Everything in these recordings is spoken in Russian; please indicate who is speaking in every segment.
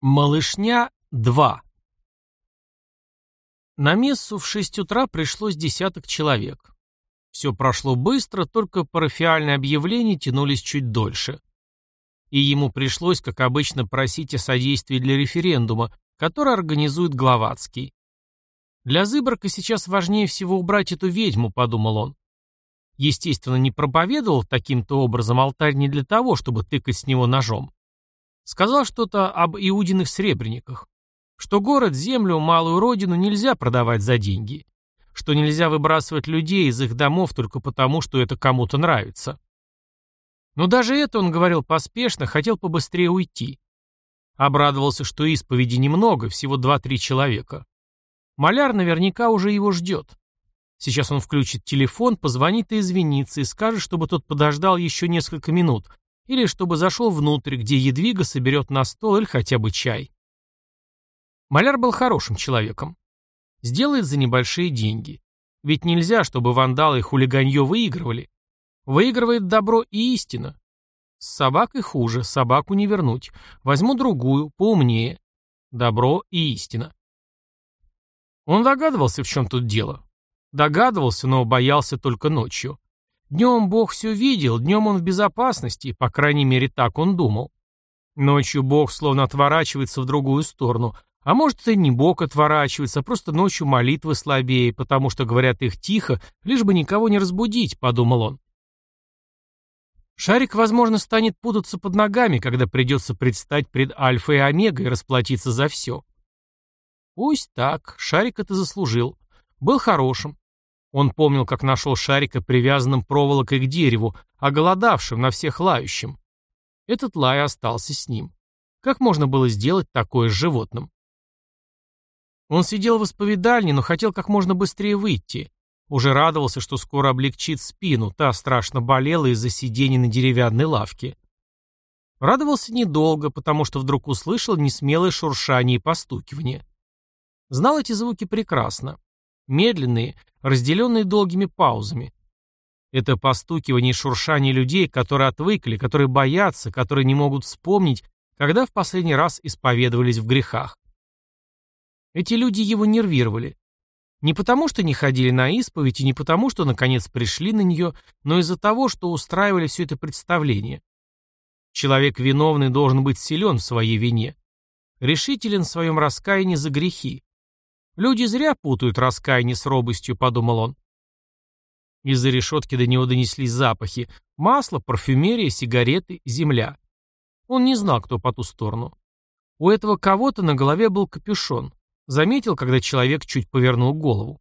Speaker 1: Малышня 2 На мессу в шесть утра пришлось десяток человек. Все прошло быстро, только парафиальные объявления тянулись чуть дольше. И ему пришлось, как обычно, просить о содействии для референдума, который организует Гловацкий. Для Зыборка сейчас важнее всего убрать эту ведьму, подумал он. Естественно, не проповедовал таким-то образом алтарь не для того, чтобы тыкать с него ножом. Сказал что-то об иудиных сребрениках. Что город, землю, малую родину нельзя продавать за деньги. Что нельзя выбрасывать людей из их домов только потому, что это кому-то нравится. Но даже это он говорил поспешно, хотел побыстрее уйти. Обрадовался, что исповеди немного, всего два-три человека. Маляр наверняка уже его ждет. Сейчас он включит телефон, позвонит и извинится, и скажет, чтобы тот подождал еще несколько минут, или чтобы зашел внутрь, где Едвига соберет на стол или хотя бы чай. Маляр был хорошим человеком. Сделает за небольшие деньги. Ведь нельзя, чтобы вандалы и хулиганье выигрывали. Выигрывает добро и истина. С собакой хуже, собаку не вернуть. Возьму другую, поумнее. Добро и истина. Он догадывался, в чем тут дело. Догадывался, но боялся только ночью. Днем Бог все видел, днем он в безопасности, по крайней мере так он думал. Ночью Бог словно отворачивается в другую сторону, а может и не Бог отворачивается, а просто ночью молитвы слабее, потому что говорят их тихо, лишь бы никого не разбудить, подумал он. Шарик, возможно, станет путаться под ногами, когда придется предстать пред Альфой и Омегой и расплатиться за все. Пусть так, Шарик это заслужил. Был хорошим, он помнил, как нашел шарика привязанным проволокой к дереву, оголодавшим, на всех лающим. Этот лай остался с ним. Как можно было сделать такое с животным? Он сидел в исповедальне, но хотел как можно быстрее выйти. Уже радовался, что скоро облегчит спину, та страшно болела из-за сидений на деревянной лавке. Радовался недолго, потому что вдруг услышал несмелое шуршание и постукивание. Знал эти звуки прекрасно. Медленные, разделенные долгими паузами. Это постукивание и шуршание людей, которые отвыкли, которые боятся, которые не могут вспомнить, когда в последний раз исповедовались в грехах. Эти люди его нервировали. Не потому, что не ходили на исповедь, и не потому, что наконец пришли на нее, но из-за того, что устраивали все это представление. Человек виновный должен быть силен в своей вине, решителен в своем раскаянии за грехи, Люди зря путают раскаяние с робостью, подумал он. Из-за решетки до него донеслись запахи. Масло, парфюмерия, сигареты, земля. Он не знал, кто по ту сторону. У этого кого-то на голове был капюшон. Заметил, когда человек чуть повернул голову.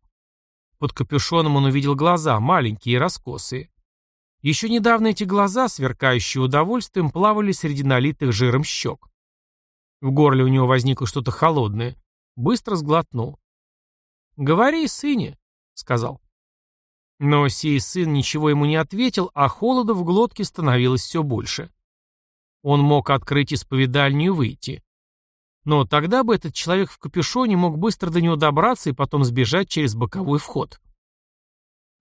Speaker 1: Под капюшоном он увидел глаза, маленькие и раскосые. Еще недавно эти глаза, сверкающие удовольствием, плавали среди налитых жиром щек. В горле у него возникло что-то холодное. Быстро сглотнул. «Говори, сыне», — сказал. Но сей сын ничего ему не ответил, а холода в глотке становилось все больше. Он мог открыть исповедальню и выйти. Но тогда бы этот человек в капюшоне мог быстро до него добраться и потом сбежать через боковой вход.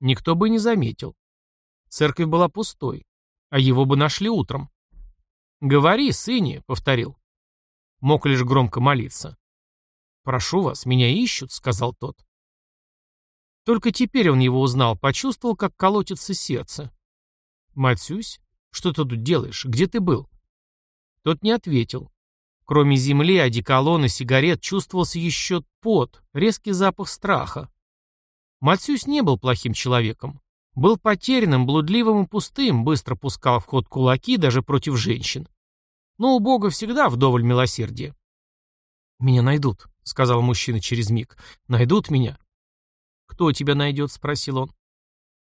Speaker 1: Никто бы не заметил. Церковь была пустой, а его бы нашли утром. «Говори, сыне», — повторил. Мог лишь громко молиться. «Прошу вас, меня ищут», — сказал тот. Только теперь он его узнал, почувствовал, как колотится сердце. «Матюсь, что ты тут делаешь? Где ты был?» Тот не ответил. Кроме земли, одеколона, сигарет чувствовался еще пот, резкий запах страха. Матсюсь не был плохим человеком. Был потерянным, блудливым и пустым, быстро пускал в ход кулаки даже против женщин. Но у Бога всегда вдоволь милосердия. «Меня найдут», — сказал мужчина через миг. «Найдут меня. «Кто тебя найдет?» — спросил он.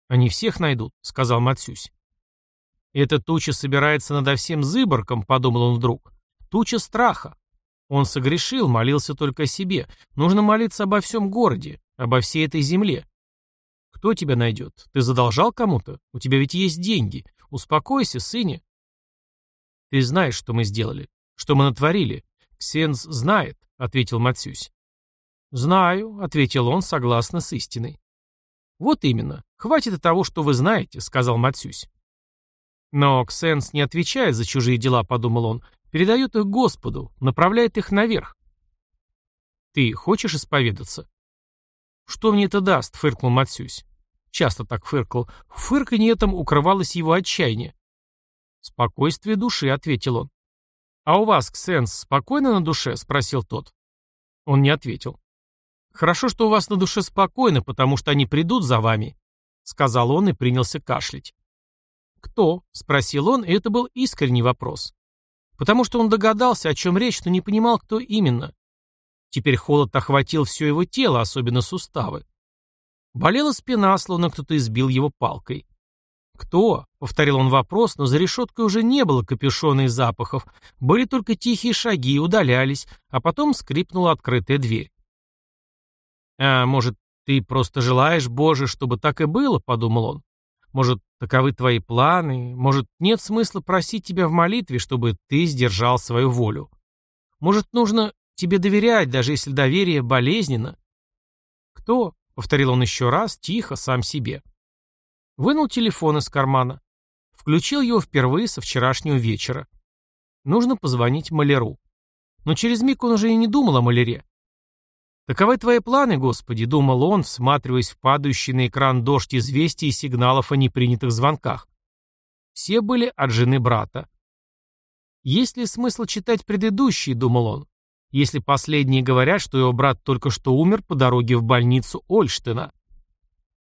Speaker 1: «Они всех найдут», — сказал Матсюсь. «Эта туча собирается надо всем зыборком», — подумал он вдруг. «Туча страха. Он согрешил, молился только о себе. Нужно молиться обо всем городе, обо всей этой земле. Кто тебя найдет? Ты задолжал кому-то? У тебя ведь есть деньги. Успокойся, сыне». «Ты знаешь, что мы сделали, что мы натворили. Ксенс знает», — ответил Матсюсь. «Знаю», — ответил он, согласно с истиной. «Вот именно. Хватит и того, что вы знаете», — сказал Матсюсь. Но Ксенс не отвечает за чужие дела, подумал он. передает их Господу, направляет их наверх. Ты хочешь исповедаться? Что мне это даст, фыркнул Матсюсь. Часто так фыркал. В фырканье этом укрывалось его отчаяние. «Спокойствие души», — ответил он. «А у вас, Ксенс, спокойно на душе?» — спросил тот. Он не ответил. «Хорошо, что у вас на душе спокойно, потому что они придут за вами», — сказал он и принялся кашлять. «Кто?» — спросил он, и это был искренний вопрос. Потому что он догадался, о чем речь, но не понимал, кто именно. Теперь холод охватил все его тело, особенно суставы. Болела спина, словно кто-то избил его палкой. «Кто?» — повторил он вопрос, но за решеткой уже не было капюшона и запахов, были только тихие шаги, удалялись, а потом скрипнула открытая дверь. «А может, ты просто желаешь, Боже, чтобы так и было?» — подумал он. «Может, таковы твои планы? Может, нет смысла просить тебя в молитве, чтобы ты сдержал свою волю? Может, нужно тебе доверять, даже если доверие болезненно?» «Кто?» — повторил он еще раз, тихо, сам себе. Вынул телефон из кармана. Включил его впервые со вчерашнего вечера. Нужно позвонить маляру. Но через миг он уже и не думал о маляре. «Таковы твои планы, Господи», — думал он, всматриваясь в падающий на экран дождь известий и сигналов о непринятых звонках. Все были от жены брата. «Есть ли смысл читать предыдущие?» — думал он. «Если последние говорят, что его брат только что умер по дороге в больницу Ольштена».